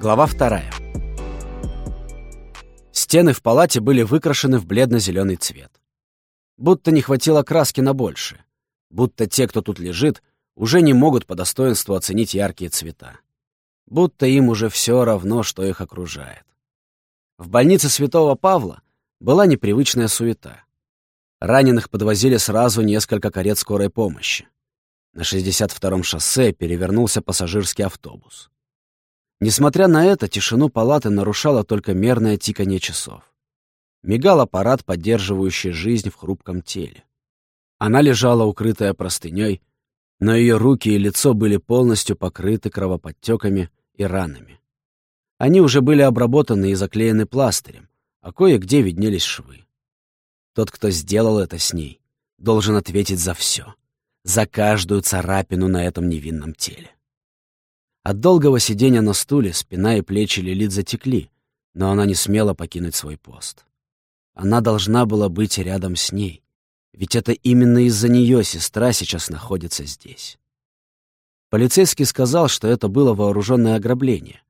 Глава вторая. Стены в палате были выкрашены в бледно-зеленый цвет. Будто не хватило краски на больше. Будто те, кто тут лежит, уже не могут по достоинству оценить яркие цвета. Будто им уже все равно, что их окружает. В больнице Святого Павла была непривычная суета. Раненых подвозили сразу несколько карет скорой помощи. На 62-м шоссе перевернулся пассажирский автобус. Несмотря на это, тишину палаты нарушало только мерное тиканье часов. Мигал аппарат, поддерживающий жизнь в хрупком теле. Она лежала, укрытая простыней, но ее руки и лицо были полностью покрыты кровоподтеками и ранами. Они уже были обработаны и заклеены пластырем, а кое-где виднелись швы. Тот, кто сделал это с ней, должен ответить за все, за каждую царапину на этом невинном теле. От долгого сидения на стуле спина и плечи Лилит затекли, но она не смела покинуть свой пост. Она должна была быть рядом с ней, ведь это именно из-за нее сестра сейчас находится здесь. Полицейский сказал, что это было вооруженное ограбление.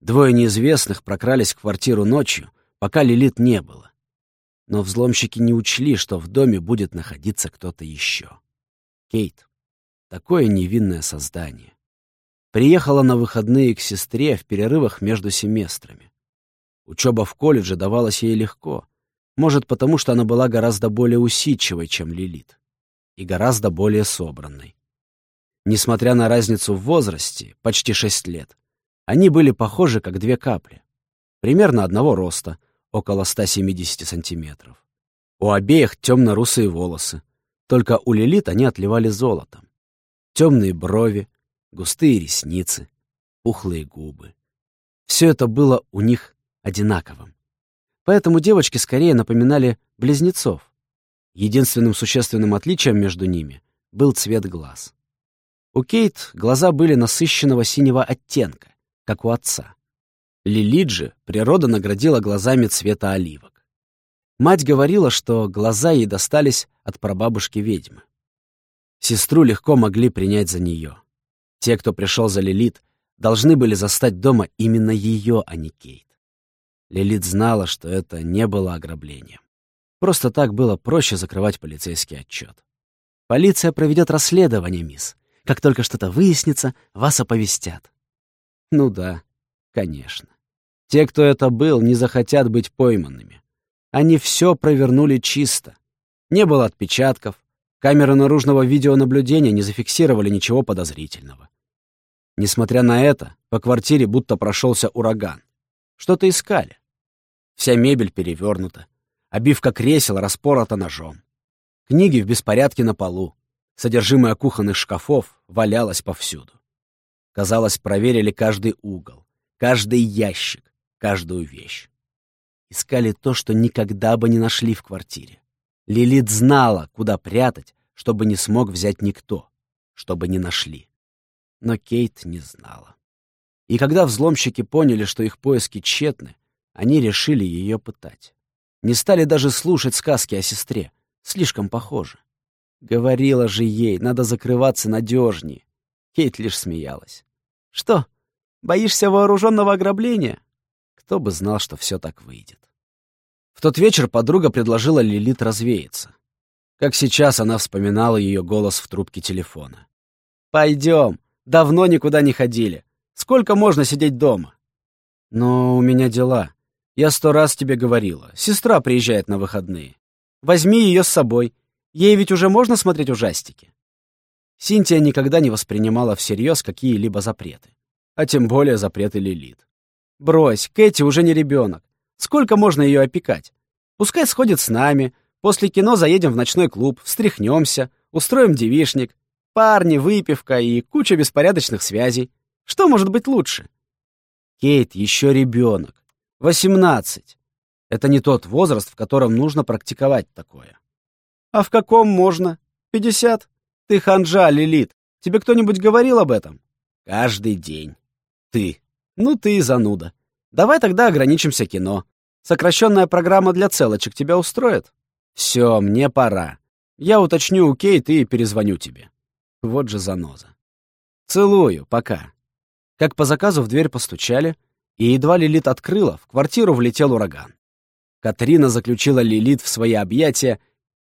Двое неизвестных прокрались в квартиру ночью, пока Лилит не было. Но взломщики не учли, что в доме будет находиться кто-то еще. Кейт. Такое невинное создание. Приехала на выходные к сестре в перерывах между семестрами. Учеба в колледже давалась ей легко. Может, потому что она была гораздо более усидчивой, чем Лилит. И гораздо более собранной. Несмотря на разницу в возрасте, почти шесть лет, они были похожи, как две капли. Примерно одного роста, около 170 сантиметров. У обеих темно-русые волосы, только у Лилит они отливали золотом. Темные брови, густые ресницы, пухлые губы. Все это было у них одинаковым. Поэтому девочки скорее напоминали близнецов. Единственным существенным отличием между ними был цвет глаз. У Кейт глаза были насыщенного синего оттенка, как у отца. Лилиджи природа наградила глазами цвета оливок. Мать говорила, что глаза ей достались от прабабушки-ведьмы. Сестру легко могли принять за нее. Те, кто пришел за Лилит, должны были застать дома именно ее, а не Кейт. Лилит знала, что это не было ограблением. Просто так было проще закрывать полицейский отчет. «Полиция проведет расследование, мисс. Как только что-то выяснится, вас оповестят». Ну да, конечно. Те, кто это был, не захотят быть пойманными. Они все провернули чисто. Не было отпечатков, камеры наружного видеонаблюдения не зафиксировали ничего подозрительного. Несмотря на это, по квартире будто прошелся ураган. Что-то искали. Вся мебель перевернута, обивка кресел распорота ножом. Книги в беспорядке на полу, содержимое кухонных шкафов валялось повсюду. Казалось, проверили каждый угол, каждый ящик, каждую вещь. Искали то, что никогда бы не нашли в квартире. Лилит знала, куда прятать, чтобы не смог взять никто, чтобы не нашли. Но Кейт не знала. И когда взломщики поняли, что их поиски тщетны, они решили ее пытать. Не стали даже слушать сказки о сестре. Слишком похоже. Говорила же ей, надо закрываться надежнее. Кейт лишь смеялась. Что, боишься вооруженного ограбления? Кто бы знал, что все так выйдет. В тот вечер подруга предложила Лилит развеяться. Как сейчас она вспоминала ее голос в трубке телефона. «Пойдем. Давно никуда не ходили. Сколько можно сидеть дома?» «Но у меня дела. Я сто раз тебе говорила. Сестра приезжает на выходные. Возьми ее с собой. Ей ведь уже можно смотреть ужастики?» Синтия никогда не воспринимала всерьез какие-либо запреты, а тем более запреты Лилит. «Брось, Кэти уже не ребенок. Сколько можно ее опекать? Пускай сходит с нами, после кино заедем в ночной клуб, встряхнемся, устроим девишник, парни, выпивка и куча беспорядочных связей. Что может быть лучше?» Кейт еще ребенок. Восемнадцать. Это не тот возраст, в котором нужно практиковать такое. А в каком можно? Пятьдесят? Ты ханжа, Лилит. Тебе кто-нибудь говорил об этом? Каждый день. Ты. Ну ты и зануда. Давай тогда ограничимся кино. Сокращенная программа для целочек тебя устроит? Все, мне пора. Я уточню у Кейт и перезвоню тебе. Вот же заноза. Целую, пока. Как по заказу в дверь постучали, И едва Лилит открыла, в квартиру влетел ураган. Катрина заключила Лилит в свои объятия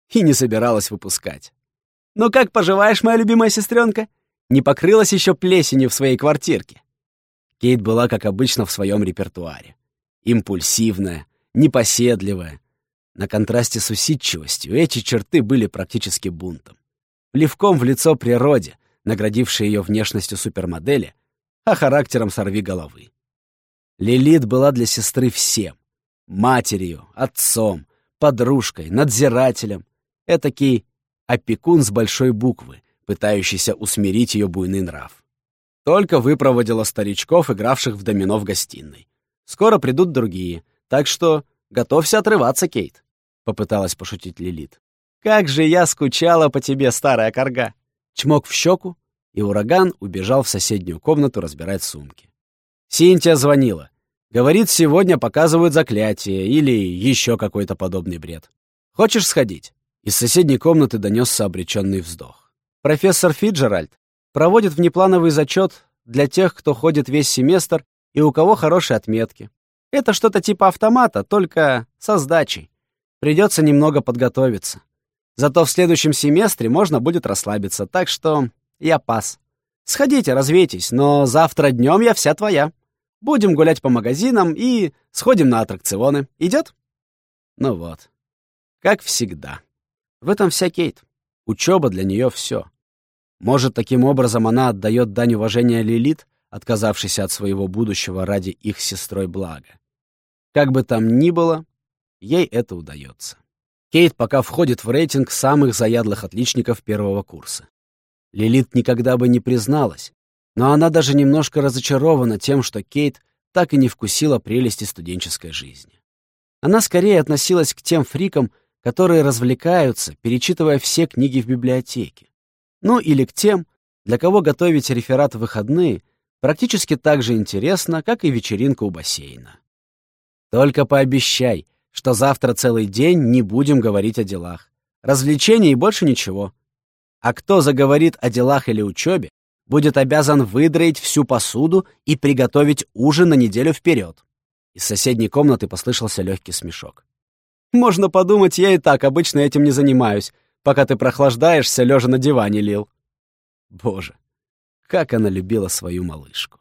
и не собиралась выпускать. «Ну как поживаешь, моя любимая сестренка? Не покрылась еще плесенью в своей квартирке?» Кейт была, как обычно, в своем репертуаре. Импульсивная, непоседливая. На контрасте с усидчивостью эти черты были практически бунтом. Плевком в лицо природе, наградившей ее внешностью супермодели, а характером сорви головы. Лилит была для сестры всем. Матерью, отцом, подружкой, надзирателем. Этакий опекун с большой буквы, пытающийся усмирить ее буйный нрав. Только выпроводила старичков, игравших в домино в гостиной. Скоро придут другие, так что готовься отрываться, Кейт», — попыталась пошутить Лилит. «Как же я скучала по тебе, старая корга!» Чмок в щеку, и ураган убежал в соседнюю комнату разбирать сумки. Синтия звонила. Говорит, сегодня показывают заклятие или еще какой-то подобный бред. Хочешь сходить? Из соседней комнаты донесся обреченный вздох. Профессор Фиджеральд проводит внеплановый зачет для тех, кто ходит весь семестр и у кого хорошие отметки. Это что-то типа автомата, только со сдачей. Придется немного подготовиться. Зато в следующем семестре можно будет расслабиться, так что я пас. Сходите, развейтесь, но завтра днем я вся твоя. Будем гулять по магазинам и сходим на аттракционы. Идет? Ну вот. Как всегда. В этом вся Кейт. Учеба для нее все. Может, таким образом она отдает дань уважения Лилит, отказавшейся от своего будущего ради их сестрой блага. Как бы там ни было, ей это удается. Кейт пока входит в рейтинг самых заядлых отличников первого курса. Лилит никогда бы не призналась, но она даже немножко разочарована тем, что Кейт так и не вкусила прелести студенческой жизни. Она скорее относилась к тем фрикам, которые развлекаются, перечитывая все книги в библиотеке. Ну или к тем, для кого готовить реферат в выходные практически так же интересно, как и вечеринка у бассейна. Только пообещай, что завтра целый день не будем говорить о делах. Развлечений и больше ничего. А кто заговорит о делах или учебе, будет обязан выдроить всю посуду и приготовить ужин на неделю вперед. Из соседней комнаты послышался легкий смешок. «Можно подумать, я и так обычно этим не занимаюсь пока ты прохлаждаешься, лежа на диване, Лил. Боже, как она любила свою малышку.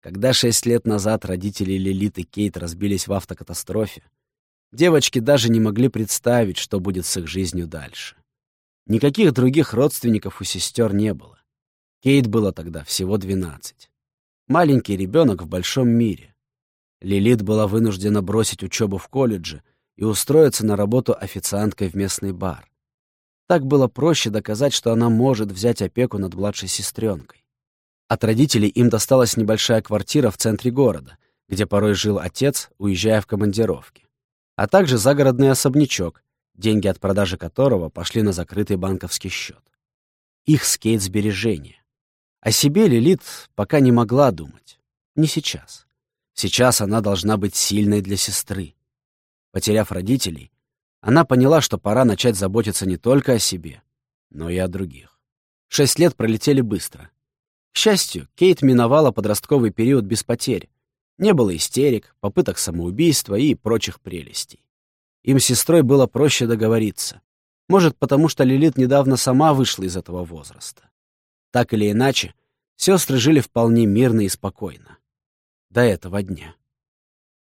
Когда шесть лет назад родители Лилит и Кейт разбились в автокатастрофе, девочки даже не могли представить, что будет с их жизнью дальше. Никаких других родственников у сестер не было. Кейт было тогда всего двенадцать. Маленький ребенок в большом мире. Лилит была вынуждена бросить учебу в колледже и устроиться на работу официанткой в местный бар. Так было проще доказать, что она может взять опеку над младшей сестренкой. От родителей им досталась небольшая квартира в центре города, где порой жил отец, уезжая в командировки, а также загородный особнячок, деньги от продажи которого пошли на закрытый банковский счет. Их скейт сбережения. О себе Лилит пока не могла думать. Не сейчас. Сейчас она должна быть сильной для сестры. Потеряв родителей, она поняла, что пора начать заботиться не только о себе, но и о других. Шесть лет пролетели быстро. К счастью, Кейт миновала подростковый период без потерь. Не было истерик, попыток самоубийства и прочих прелестей. Им с сестрой было проще договориться. Может, потому что Лилит недавно сама вышла из этого возраста. Так или иначе, сестры жили вполне мирно и спокойно. До этого дня.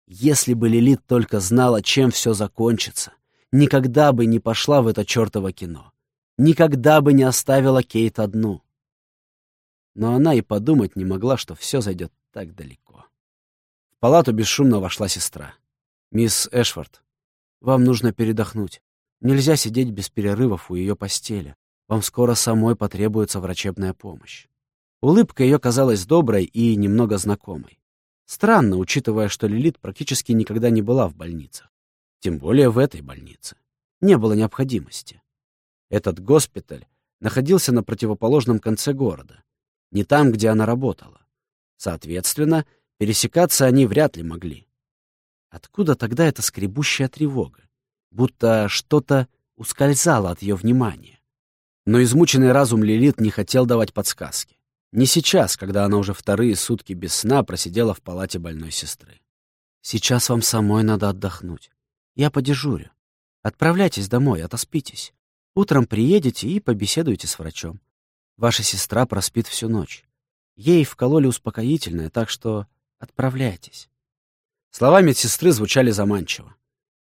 Если бы Лилит только знала, чем все закончится, никогда бы не пошла в это чертово кино. Никогда бы не оставила Кейт одну. Но она и подумать не могла, что все зайдет так далеко. В палату бесшумно вошла сестра. «Мисс Эшфорд, вам нужно передохнуть. Нельзя сидеть без перерывов у ее постели. Вам скоро самой потребуется врачебная помощь». Улыбка ее казалась доброй и немного знакомой. Странно, учитывая, что Лилит практически никогда не была в больницах. Тем более в этой больнице. Не было необходимости. Этот госпиталь находился на противоположном конце города, не там, где она работала. Соответственно, пересекаться они вряд ли могли. Откуда тогда эта скребущая тревога? Будто что-то ускользало от ее внимания. Но измученный разум Лилит не хотел давать подсказки. Не сейчас, когда она уже вторые сутки без сна просидела в палате больной сестры. «Сейчас вам самой надо отдохнуть. Я подежурю. Отправляйтесь домой, отоспитесь. Утром приедете и побеседуете с врачом. Ваша сестра проспит всю ночь. Ей вкололи успокоительное, так что отправляйтесь». Слова медсестры звучали заманчиво.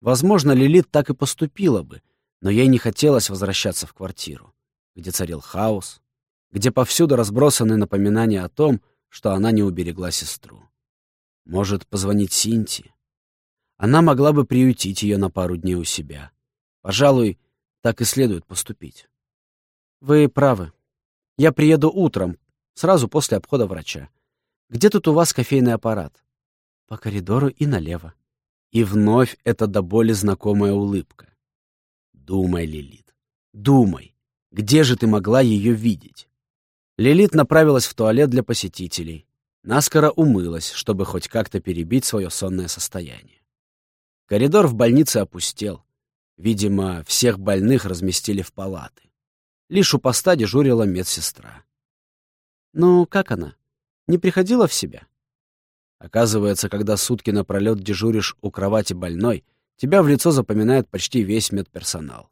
Возможно, Лилит так и поступила бы, но ей не хотелось возвращаться в квартиру, где царил хаос, где повсюду разбросаны напоминания о том, что она не уберегла сестру. Может, позвонить Синти? Она могла бы приютить ее на пару дней у себя. Пожалуй, так и следует поступить. Вы правы. Я приеду утром, сразу после обхода врача. Где тут у вас кофейный аппарат? По коридору и налево. И вновь эта до боли знакомая улыбка. Думай, Лилит, думай, где же ты могла ее видеть? Лилит направилась в туалет для посетителей. Наскоро умылась, чтобы хоть как-то перебить свое сонное состояние. Коридор в больнице опустел. Видимо, всех больных разместили в палаты. Лишь у поста дежурила медсестра. «Ну, как она? Не приходила в себя?» Оказывается, когда сутки напролет дежуришь у кровати больной, тебя в лицо запоминает почти весь медперсонал.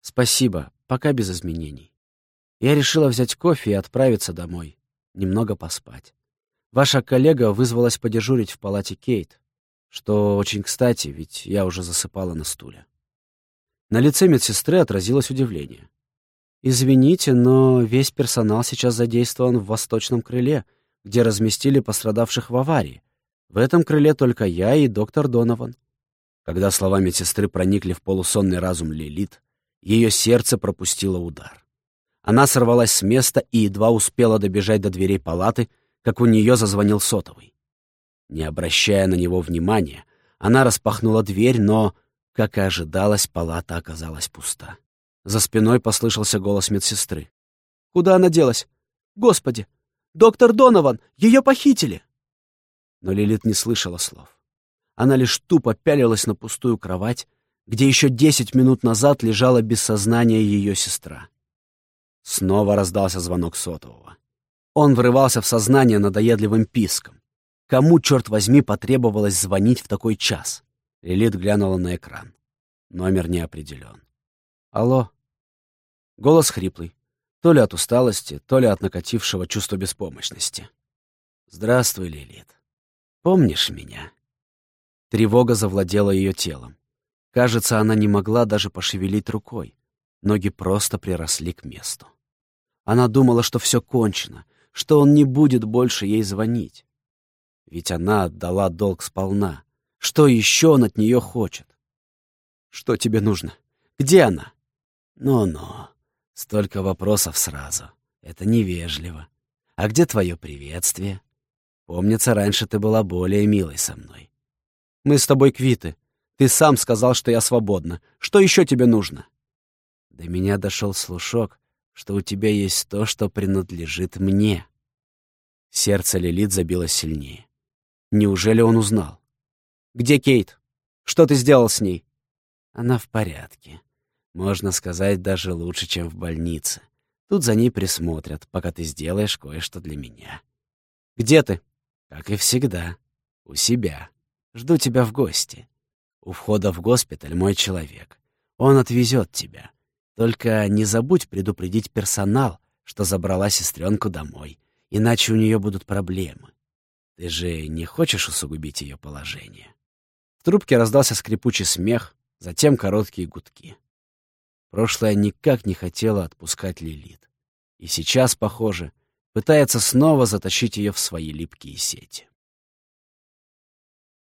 «Спасибо, пока без изменений». Я решила взять кофе и отправиться домой, немного поспать. Ваша коллега вызвалась подежурить в палате Кейт, что очень кстати, ведь я уже засыпала на стуле. На лице медсестры отразилось удивление. «Извините, но весь персонал сейчас задействован в восточном крыле, где разместили пострадавших в аварии. В этом крыле только я и доктор Донован». Когда слова медсестры проникли в полусонный разум Лилит, ее сердце пропустило удар. Она сорвалась с места и едва успела добежать до дверей палаты, как у нее зазвонил сотовый. Не обращая на него внимания, она распахнула дверь, но, как и ожидалось, палата оказалась пуста. За спиной послышался голос медсестры. «Куда она делась? Господи! Доктор Донован! Ее похитили!» Но Лилит не слышала слов. Она лишь тупо пялилась на пустую кровать, где еще десять минут назад лежала без сознания ее сестра. Снова раздался звонок сотового. Он врывался в сознание надоедливым писком. Кому, черт возьми, потребовалось звонить в такой час? Лилит глянула на экран. Номер не определен. «Алло?» Голос хриплый. То ли от усталости, то ли от накатившего чувства беспомощности. «Здравствуй, Лилит. Помнишь меня?» Тревога завладела ее телом. Кажется, она не могла даже пошевелить рукой. Ноги просто приросли к месту. Она думала, что все кончено, что он не будет больше ей звонить. Ведь она отдала долг сполна. Что еще он от нее хочет? Что тебе нужно? Где она? Ну-ну, столько вопросов сразу. Это невежливо. А где твое приветствие? Помнится, раньше ты была более милой со мной. Мы с тобой квиты. Ты сам сказал, что я свободна. Что еще тебе нужно? До меня дошел слушок, что у тебя есть то, что принадлежит мне. Сердце Лилит забилось сильнее. Неужели он узнал? «Где Кейт? Что ты сделал с ней?» «Она в порядке. Можно сказать, даже лучше, чем в больнице. Тут за ней присмотрят, пока ты сделаешь кое-что для меня». «Где ты?» «Как и всегда. У себя. Жду тебя в гости. У входа в госпиталь мой человек. Он отвезет тебя. Только не забудь предупредить персонал, что забрала сестренку домой, иначе у нее будут проблемы. Ты же не хочешь усугубить ее положение?» В трубке раздался скрипучий смех, затем короткие гудки. Прошлое никак не хотело отпускать Лилит. И сейчас, похоже, пытается снова затащить ее в свои липкие сети.